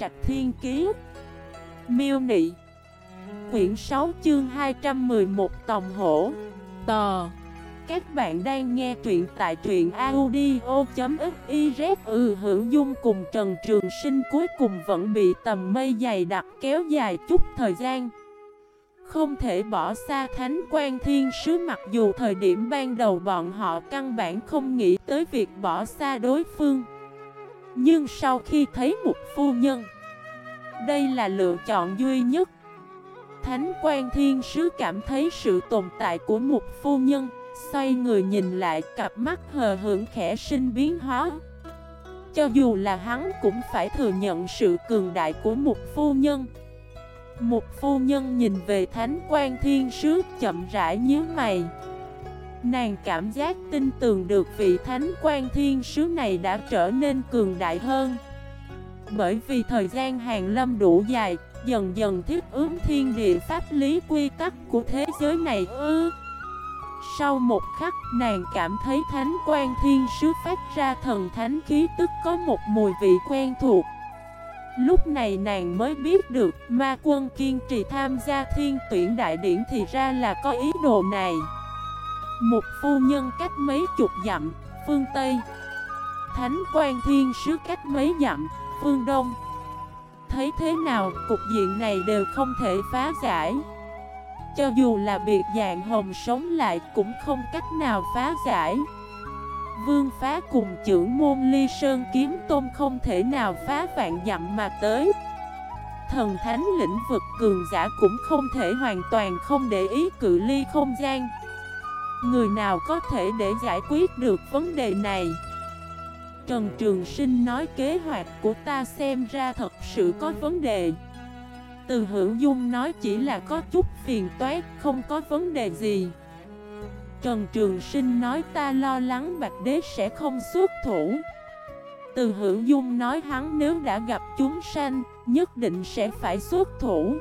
Trạch Thiên Kiế Miêu Nị. Quyển 6 chương 211 Tòng Hổ. Tò Các bạn đang nghe truyện tại truyện audio.xyz Ừ hữu dung cùng Trần Trường Sinh cuối cùng vẫn bị tầm mây dày đặc kéo dài chút thời gian. Không thể bỏ xa Thánh quan Thiên Sứ, mặc dù thời điểm ban đầu bọn họ căn bản không nghĩ tới việc bỏ xa đối phương. Nhưng sau khi thấy một phu nhân, Đây là lựa chọn duy nhất. Thánh quan thiên sứ cảm thấy sự tồn tại của một phu nhân, Xoay người nhìn lại, cặp mắt hờ hưởng khẽ sinh biến hóa. Cho dù là hắn cũng phải thừa nhận sự cường đại của một phu nhân. Một phu nhân nhìn về thánh quan thiên sứ chậm rãi nhíu mày. Nàng cảm giác tin tưởng được vị thánh quan thiên sứ này đã trở nên cường đại hơn. Bởi vì thời gian hàng lâm đủ dài, Dần dần thiết ứng thiên địa pháp lý quy tắc của thế giới này ư. Sau một khắc, nàng cảm thấy thánh quan thiên sứ phát ra thần thánh khí tức có một mùi vị quen thuộc. Lúc này nàng mới biết được, ma quân kiên trì tham gia thiên tuyển đại điển thì ra là có ý đồ này một phu nhân cách mấy chục dặm, phương Tây. Thánh quan thiên sứ cách mấy dặm, phương Đông. Thấy thế nào, cục diện này đều không thể phá giải. Cho dù là biệt dạng hồng sống lại cũng không cách nào phá giải. Vương phá cùng trưởng môn ly sơn kiếm tôn không thể nào phá vạn dặm mà tới. Thần thánh lĩnh vực cường giả cũng không thể hoàn toàn không để ý cự ly không gian. Người nào có thể để giải quyết được vấn đề này? Trần Trường Sinh nói kế hoạch của ta xem ra thật sự có vấn đề. Từ hữu dung nói chỉ là có chút phiền toát không có vấn đề gì. Trần Trường Sinh nói ta lo lắng Bạch Đế sẽ không xuất thủ. Từ hữu dung nói hắn nếu đã gặp chúng sanh, Nhất định sẽ phải xuất thủ.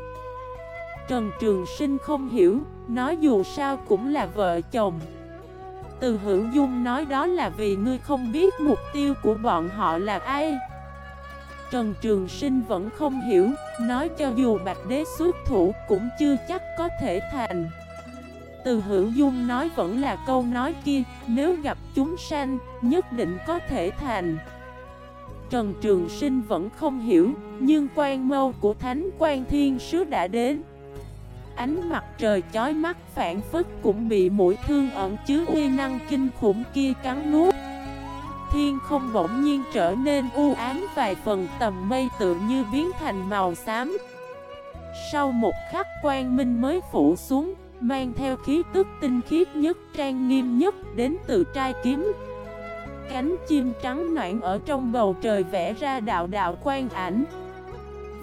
Trần Trường Sinh không hiểu Nói dù sao cũng là vợ chồng. Từ hữu dung nói đó là vì ngươi không biết mục tiêu của bọn họ là ai. Trần Trường Sinh vẫn không hiểu, Nói cho dù Bạch Đế xuất thủ cũng chưa chắc có thể thành. Từ hữu dung nói vẫn là câu nói kia, Nếu gặp chúng sanh, nhất định có thể thành. Trần Trường Sinh vẫn không hiểu, Nhưng quan mâu của Thánh quan Thiên Sứ đã đến. Ánh mặt trời chói mắt, phản phức cũng bị mũi thương ẩn chứa uy năng kinh khủng kia cắn nuốt. Thiên không bỗng nhiên trở nên u ám, vài phần tầm mây tự như biến thành màu xám. Sau một khắc, quang minh mới phủ xuống, Mang theo khí tức tinh khiết nhất, trang nghiêm nhất đến từ trai kiếm. Cánh chim trắng noãn ở trong bầu trời vẽ ra đạo đạo quang ảnh.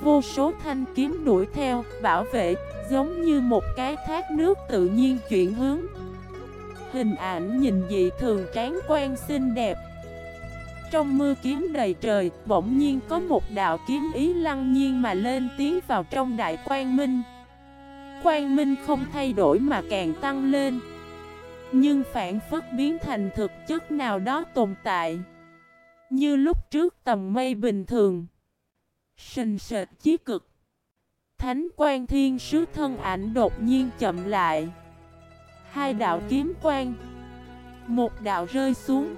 Vô số thanh kiếm đuổi theo, bảo vệ, giống như một cái thác nước tự nhiên chuyển hướng. Hình ảnh nhìn dị thường tráng quan xinh đẹp. Trong mưa kiếm đầy trời, bỗng nhiên có một đạo kiếm ý lăng nhiên mà lên tiến vào trong đại quang minh. Quang minh không thay đổi mà càng tăng lên. Nhưng phản phất biến thành thực chất nào đó tồn tại. Như lúc trước tầm mây bình thường. Sình sệt chí cực. Thánh quan thiên sứ thân ảnh đột nhiên chậm lại. Hai đạo kiếm quan Một đạo rơi xuống.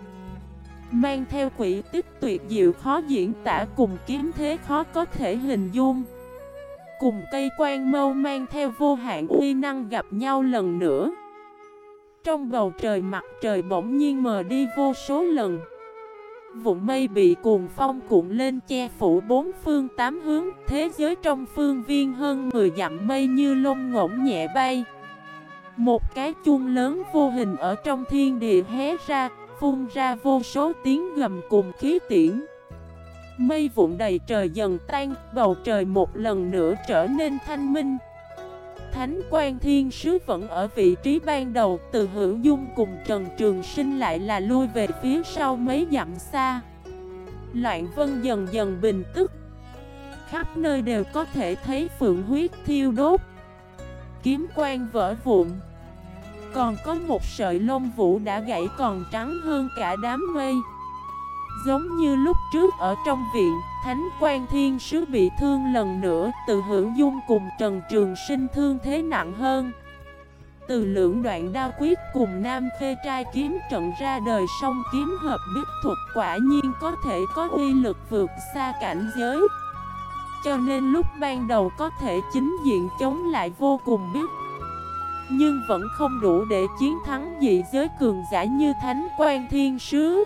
Mang theo quỷ tích tuyệt diệu khó diễn tả cùng kiếm thế khó có thể hình dung. Cùng cây quan mâu mang theo vô hạn uy năng gặp nhau lần nữa. Trong bầu trời mặt trời bỗng nhiên mờ đi vô số lần. Vụn mây bị cuồng phong cuộn lên che phủ bốn phương tám hướng, Thế giới trong phương viên hơn 10 dặm mây như lông ngỗng nhẹ bay. Một cái chuông lớn vô hình ở trong thiên địa hé ra, Phun ra vô số tiếng gầm cùng khí tiễn. Mây vụn đầy trời dần tan, Bầu trời một lần nữa trở nên thanh minh. Thánh quan thiên sứ vẫn ở vị trí ban đầu, Từ hữu dung cùng Trần Trường Sinh lại là lui về phía sau mấy dặm xa. Loạn vân dần dần bình tức. Khắp nơi đều có thể thấy phượng huyết thiêu đốt. Kiếm quan vỡ vụn. Còn có một sợi lông vũ đã gãy còn trắng hơn cả đám mây. Giống như lúc trước ở trong viện, Thánh quan Thiên Sứ bị thương lần nữa, từ hữu dung cùng Trần Trường Sinh thương thế nặng hơn. Từ lưỡng đoạn đao quyết cùng Nam phê Trai kiếm trận ra đời song kiếm hợp biết thuật quả nhiên có thể có uy lực vượt xa cảnh giới. Cho nên lúc ban đầu có thể chính diện chống lại vô cùng biết Nhưng vẫn không đủ để chiến thắng dị giới cường giả như Thánh quan Thiên Sứ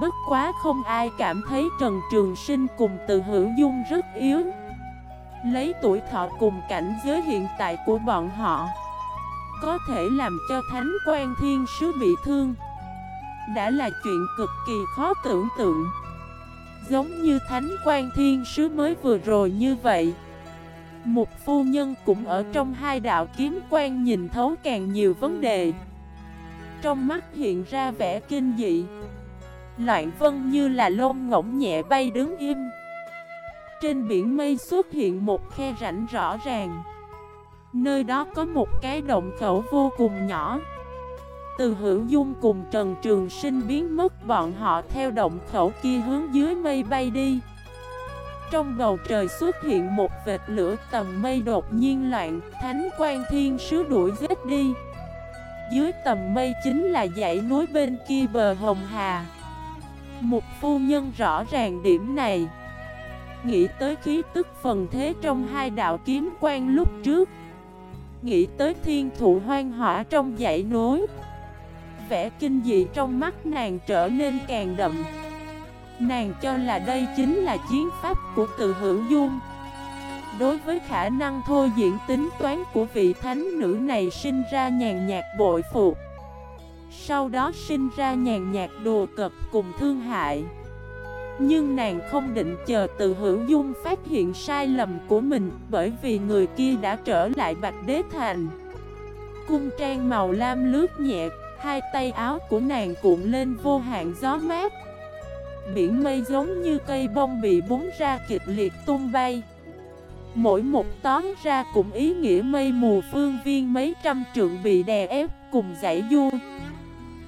Bất quá không ai cảm thấy Trần Trường Sinh cùng từ hữu dung rất yếu. Lấy tuổi thọ cùng cảnh giới hiện tại của bọn họ, Có thể làm cho Thánh quan Thiên Sứ bị thương. Đã là chuyện cực kỳ khó tưởng tượng. Giống như Thánh quan Thiên Sứ mới vừa rồi như vậy, Một phu nhân cũng ở trong hai đạo kiếm quan nhìn thấu càng nhiều vấn đề. Trong mắt hiện ra vẻ kinh dị. Loạn vân như là lông ngỗng nhẹ bay đứng im. Trên biển mây xuất hiện một khe rãnh rõ ràng. Nơi đó có một cái động khẩu vô cùng nhỏ. Từ hữu dung cùng Trần Trường Sinh biến mất, bọn họ theo động khẩu kia hướng dưới mây bay đi. Trong bầu trời xuất hiện một vệt lửa tầm mây đột nhiên loạn, Thánh quan thiên sứ đuổi giết đi. Dưới tầm mây chính là dãy núi bên kia bờ Hồng Hà một phu nhân rõ ràng điểm này. Nghĩ tới khí tức phần thế trong hai đạo kiếm quan lúc trước. Nghĩ tới thiên thụ hoang hỏa trong dãy núi. Vẻ kinh dị trong mắt nàng trở nên càng đậm. Nàng cho là đây chính là chiến pháp của từ hữu dung. Đối với khả năng thôi diễn tính toán của vị thánh nữ này sinh ra nhàn nhạt bội phục sau đó sinh ra nhàn nhạt đùa cật cùng thương hại. Nhưng nàng không định chờ từ hữu dung phát hiện sai lầm của mình Bởi vì người kia đã trở lại Bạch Đế Thành. Cung trang màu lam lướt nhẹ, Hai tay áo của nàng cuộn lên vô hạn gió mát. Biển mây giống như cây bông bị búng ra kịch liệt tung bay. Mỗi một tóm ra cũng ý nghĩa mây mù phương viên mấy trăm trượng bị đè ép cùng giải du.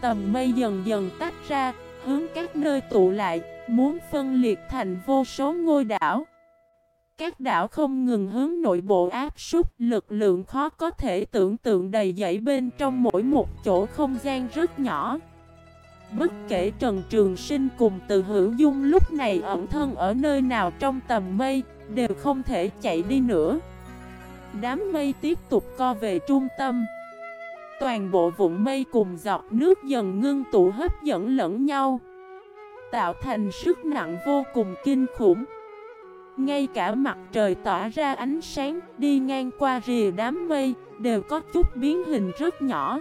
Tầm mây dần dần tách ra, hướng các nơi tụ lại, muốn phân liệt thành vô số ngôi đảo. Các đảo không ngừng hướng nội bộ áp súc lực lượng khó có thể tưởng tượng đầy dẫy bên trong mỗi một chỗ không gian rất nhỏ. Bất kể Trần Trường Sinh cùng từ hữu dung lúc này ẩn thân ở nơi nào trong tầm mây, đều không thể chạy đi nữa. Đám mây tiếp tục co về trung tâm. Toàn bộ vụn mây cùng giọt nước dần ngưng tụ hấp dẫn lẫn nhau, Tạo thành sức nặng vô cùng kinh khủng. Ngay cả mặt trời tỏa ra ánh sáng Đi ngang qua rìa đám mây Đều có chút biến hình rất nhỏ.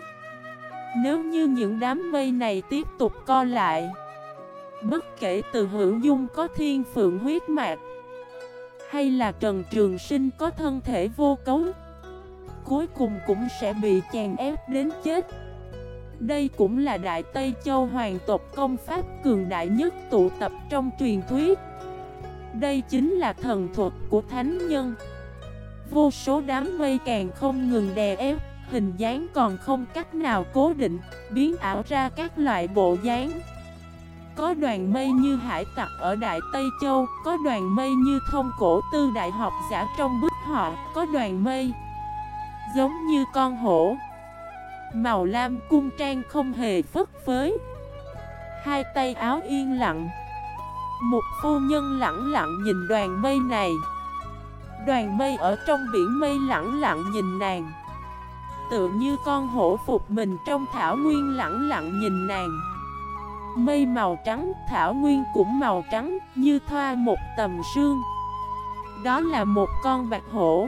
Nếu như những đám mây này tiếp tục co lại, Bất kể từ hữu dung có thiên phượng huyết mạch Hay là Trần Trường Sinh có thân thể vô cấu cuối cùng cũng sẽ bị chèn ép đến chết. Đây cũng là Đại Tây Châu hoàng tộc công pháp cường đại nhất tụ tập trong truyền thuyết. Đây chính là thần thuật của thánh nhân. Vô số đám mây càng không ngừng đè ép, Hình dáng còn không cách nào cố định, Biến ảo ra các loại bộ dáng. Có đoàn mây như hải tặc ở Đại Tây Châu, Có đoàn mây như thông cổ tư đại học giả trong bức họa, Có đoàn mây Giống như con hổ. Màu lam cung trang không hề phất phới. Hai tay áo yên lặng. Một phu nhân lặng lặng nhìn đoàn mây này. Đoàn mây ở trong biển mây lặng lặng nhìn nàng. Tựa như con hổ phục mình trong thảo nguyên lặng lặng nhìn nàng. Mây màu trắng, thảo nguyên cũng màu trắng Như thoa một tầm sương. Đó là một con bạch hổ